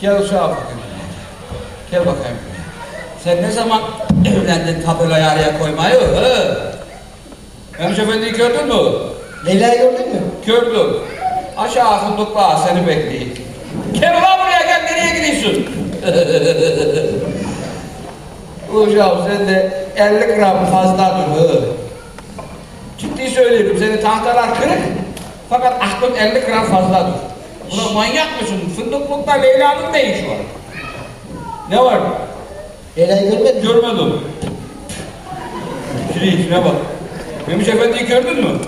Gel uşağa bakayım. Gel bakayım. Sen ne zaman evlendin tabelayı araya koymayı? He? Hemşe Efendi'yi gördün mü? Leyla'yı gördün mü? Gördüm. Aşağı fındıkla seni bekliyor. Gel ulan buraya gel nereye gidiyorsun? Uşağım sen de 50 gram fazla dur. Ciddi söylüyorum senin tahtalar kırık fakat aklın 50 gram fazla dur. Ulan manyak mısın? Fındıklıkta Leyla'nın ne işi var? Ne var? Leyla'yı görmedin? Görmedim. Şuraya içine bak. Memiş Efendi'yi gördün mü?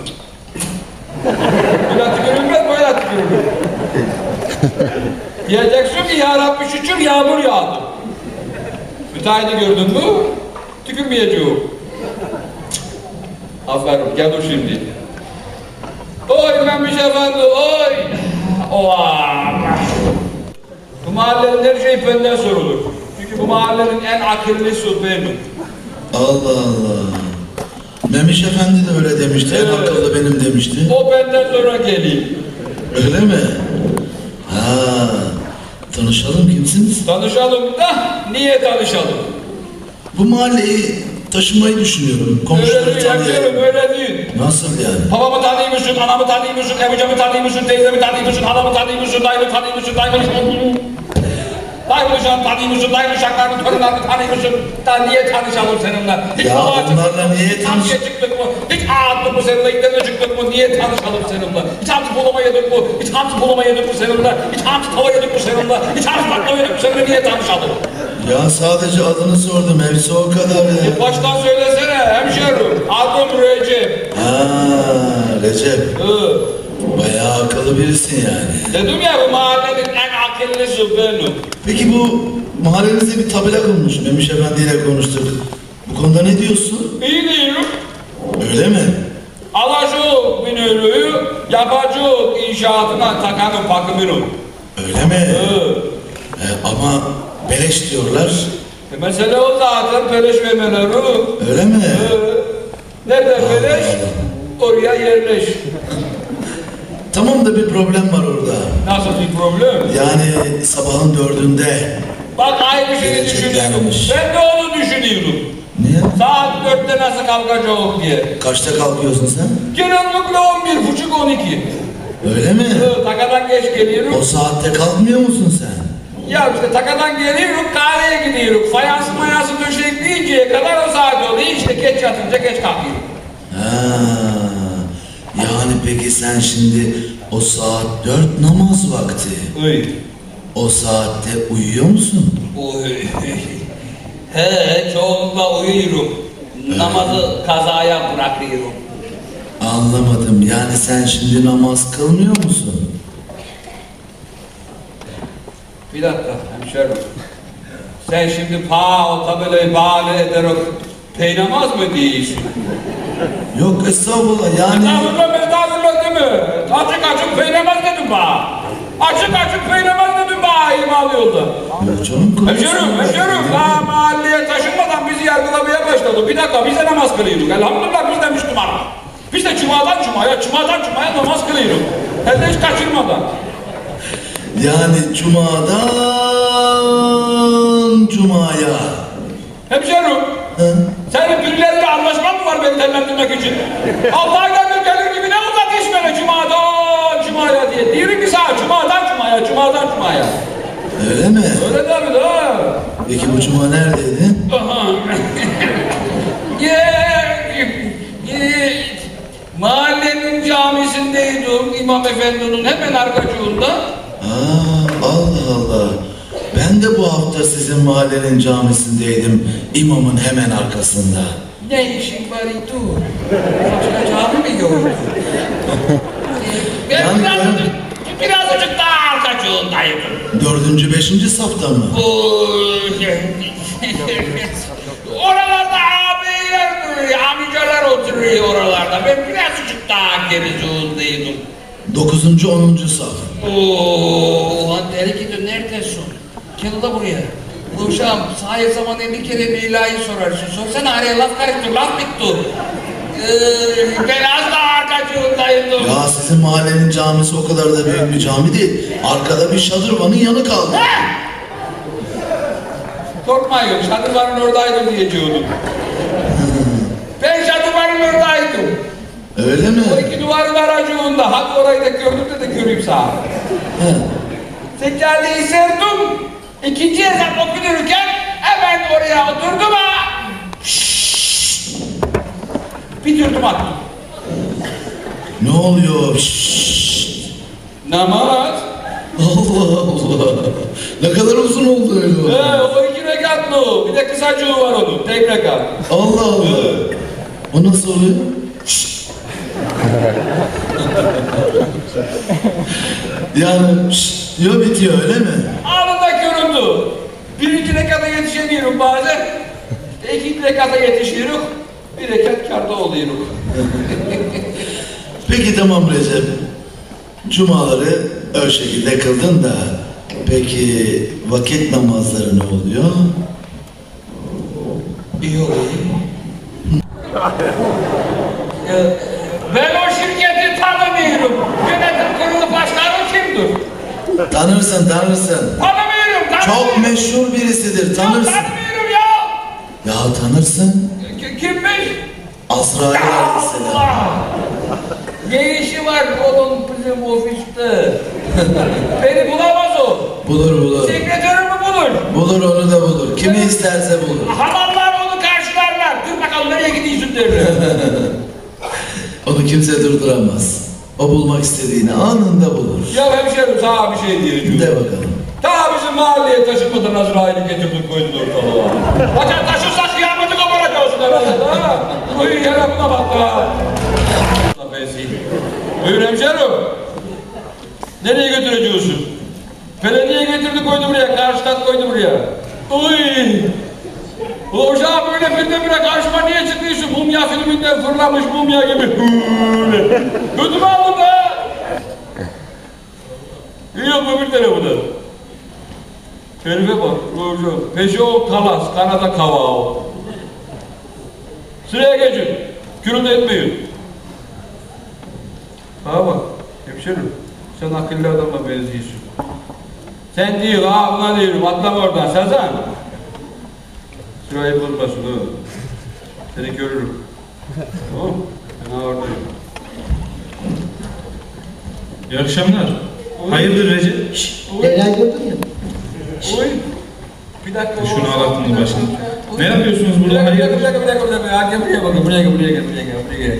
Böyle tükürülmez, böyle tükürülür. Diyeceksin ki ya Rabbi şükür yağmur yağdı. Müteahhidi gördün mü? Tükürmeyeceğim. Aferin, gel dur şimdi. Oy Memiş Efendi, oy! Oha! Bu mahallenin her şeyi benden sorulur. Çünkü bu mahallenin en akıllısı benim. Allah Allah. Memiş Efendi de öyle demişti. En Evet. akıllı benim demişti. O benden sonra geliyor. Öyle mi? Ha. Tanışalım kimsiniz? Tanışalım da niye tanışalım? Bu mahalleyi taşımayı düşünüyorum. Öyle Komşuları değil, hemşerim tanıyalım. öyle değil. Nasıl yani? Babamı tanıyor musun, anamı tanıyor musun, amcamı tanıyor musun, teyzemi tanıyor musun, halamı tanıyor musun, dayımı tanıyor musun, dayımı Dayımı uşağını tanıyor musun, dayımı uşaklarını, torunlarını tanıyor musun? Da niye tanışalım seninle? Hiç Ya mı? niye tanış- hamsiye çıktık mı? Hiç ağ attık mı seninle, ilklerine çıktık mı? Niye tanışalım seninle? Hiç hamsi bulama yedik mi? Hiç hamsi bulama yedik mi seninle? Hiç hamsi tava yedik mi seninle? Hiç hamsi baklava yedik mi seninle? Niye tanışalım? Ya sadece adını sordum. Hepsi o kadar ya. Baştan söylesene hemşerim. Adım Recep. Ha, Recep. Hı. Bayağı akıllı birisin yani. Dedim ya bu mahallenin en akıllısı benim. Peki bu mahallenizde bir tabela konmuş. Memiş Efendi ile konuştuk. Bu konuda ne diyorsun? İyi değilim. Öyle mi? Alacağım binölüyü, yapacağım inşaatına takanım bakımını. Öyle mi? Hı. E, ama beleş diyorlar. E mesele o zaten peleş vermeleri. Öyle mi? Hı. Nerede peleş? Oraya yerleş. Tamam da bir problem var orada. Nasıl bir problem? Yani sabahın dördünde. Bak aynı şeyi düşünüyorum. Ben de onu düşünüyorum. Niye? Saat dörtte nasıl kalkacağım diye. Kaçta kalkıyorsun sen? Genellikle on bir buçuk on iki. Öyle mi? Takadan geç geliyorum. O saatte kalkmıyor musun sen? Ya işte takadan geliyorum kahveye gidiyorum. Fayans mayası döşekleyinceye kadar o saat oluyor. İşte geç yatınca geç kalkıyorum. Ha. Yani peki sen şimdi o saat dört namaz vakti. Uy. O saatte uyuyor musun? Uy. He çoğunlukla uyuyorum. Namazı kazaya bırakıyorum. Anlamadım. Yani sen şimdi namaz kılmıyor musun? Bir dakika hemşerim. Sen şimdi pa o tabelayı bağlı ederek peynamaz mı değilsin? Yok estağfurullah yani. Estağfurullah estağfurullah değil mi? Açık açık peynamaz dedim bana. Açık açık peynamaz dedim bana imalı yolda. Yok canım Hemşerim, hemşerim, daha mahalleye taşınmadan bizi yargılamaya başladı. Bir dakika, biz de namaz kılıyoruz. Elhamdülillah biz de Müslümanız. Biz de cumadan cumaya, cumadan cumaya namaz kılıyoruz. Hem de hiç kaçırmadan. Yani cumadan cumaya. Hemşerim, Hı? senin birileriyle anlaşman mı var beni temlendirmek için? Allah'a gelir gelir gibi ne uzat iş böyle cumadan cumaya diye. Diyorum ki sana cumadan cumaya, cumadan cumaya. Öyle mi? Öyle tabii da. Peki bu cuma ye, mahallenin camisindeydim İmam Efendi'nin hemen arkacığında. Allah Allah. Ben de bu hafta sizin mahallenin camisindeydim. İmamın hemen arkasında. Ne işin var idi? Başka cami mi gördün? ben Yani birazcık, birazcık daha arkacığındayım. Dördüncü, beşinci safta mı? Oralarda abiler amcalar oturuyor oralarda. Ben birazcık daha gericiyondaydım. Dokuzuncu, onuncu saf. Oo, deli gidi neredesin? Gel da buraya. Uşağım sahip zaman elli kere Leyla'yı sorarsın. Sorsana araya laf karıştır, laf bitti. Ee, ben az da arkacığındaydım. Ya sizin mahallenin camisi o kadar da büyük bir cami değil. Arkada bir şadırvanın yanı kaldı. Korkmayın, şadırvanın oradaydım diyeceğim. ben şadırvanın oradaydım. Öyle mi? O iki duvar var acığında. Hadi orayı da gördüm de, de göreyim sana. He. Seccadeyi serdim. İkinci ezan okunurken hemen oraya oturdum ha. Şşşt. Bir durdum attım. Ne oluyor? Şşşt. Namaz. Allah Allah. Ne kadar uzun oldu öyle o. He, o iki rekatlı. Bir de kısacığı var onun. Tek rekat. Allah Allah. O nasıl oluyor? yani şşt bitiyor öyle mi? Anında göründü. Birinci rekata yetişemiyorum bazen. İkinci rekata yetişiyoruz. Bir rekat karda oluyoruz. Peki tamam Recep. Cumaları o şekilde kıldın da peki vakit namazları ne oluyor? İyi oluyor. Ee, ben o şirketi tanımıyorum. Yönetim kurulu başkanı kimdir? Tanırsın tanırsın. Tanımıyorum. tanımıyorum. Çok meşhur birisidir Ya tanırsın. tanımıyorum ya. Ya tanırsın. Ki- Kimmiş? Azrail aleyhisselam. Ne işi var onun bizim ofiste? Beni bulamaz o. Bulur bulur. Sekretörümü bulur. Bulur onu da bulur. Kimi isterse bulur. Hamallar onu karşılarlar. Dur bakalım nereye gidiyorsun derler. Onu kimse durduramaz. O bulmak istediğini anında bulur. ya hemşerim sana bir şey diyeceğim. De bakalım. Daha bizim mahalleye taşınmadan Azrail'i getirdik koydun ortalığa. Hatta taşırsak kıyameti koparacağız herhalde ha. Uy yere buna bak ha. Buyur hemşerim. Nereye götüreceğisin? Belediye getirdi koydu buraya, karşı kat koydu buraya. Uy! Uşağı böyle birdenbire karşıma niye çıkıyorsun? Mumya filminden fırlamış mumya gibi. Böyle. Da. Yok öbür tarafı da. Herife bak. Peşi o kalas, kanada kavağı. Sıraya geçin. Kürün etmeyin. Ha bak, hemşerim. Sen akıllı adamla benziyorsun. Sen değil, ha buna diyorum. Atlama oradan, Sazan. Sırayı bulmasın ha. Seni görürüm. Tamam? Ben oradayım. İyi akşamlar. Hayırdır Recep? Şşş, Leyla'yı gördün mü? oy. Bir dakika. Şunu oy. al aklını başına. Ne yapıyorsunuz burada? Bir dakika, bir dakika, bir dakika, bir dakika. Ha, Gel buraya bakın, buraya gel, buraya gel, buraya gel, buraya gel.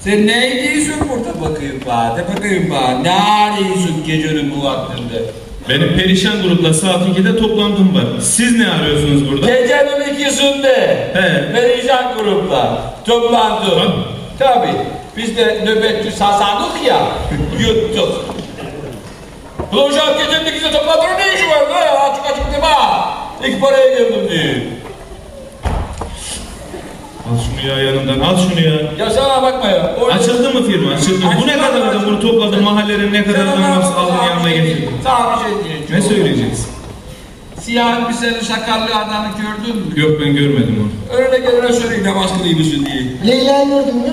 Sen ne ediyorsun burada bakayım bana, de bakayım bana. Ne arıyorsun gecenin bu vaktinde? Benim perişan grupla saat 2'de toplantım var. Siz ne arıyorsunuz burada? Gecenin ikisinde. He. Perişan grupla toplandık. Tabii. Biz de nöbetçi sasadık ya, yuttuk. Ulan hocam gecenin ikisinde toplantının ne işi var? Ne açık açık deme ha. İlk paraya geldim diye. Al şunu ya yanımdan, al şunu ya. Ya sana bakma ya. Orada- Açıldı mı firma? Açıldı. Bu ne kadar adam bunu topladı mahallenin ne kadar adam varsa aldın yanına getirdin. Sana bir şey diyeceğim. Ne söyleyeceksin? Siyah bir seni sakallı adamı gördün mü? Yok ben görmedim onu. Öyle gelene söyleyeyim namaz kılıyor musun diye. Leyla'yı gördün mü?